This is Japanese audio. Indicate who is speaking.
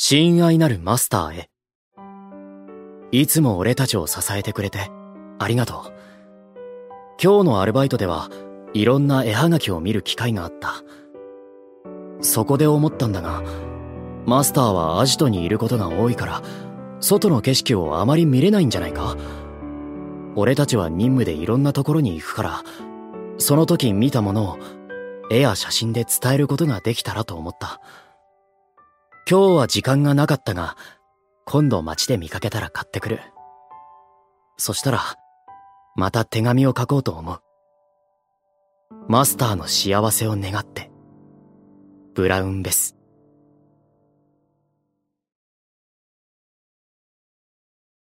Speaker 1: 親愛なるマスターへ。いつも俺たちを支えてくれて、ありがとう。今日のアルバイトでは、いろんな絵はがきを見る機会があった。そこで思ったんだが、マスターはアジトにいることが多いから、外の景色をあまり見れないんじゃないか俺たちは任務でいろんなところに行くから、その時見たものを絵や写真で伝えることができたらと思った。今日は時間がなかったが、今度街で見かけたら買ってくる。そしたら、また手紙を書こうと思う。マスターの幸せを願って。ブラウンベス。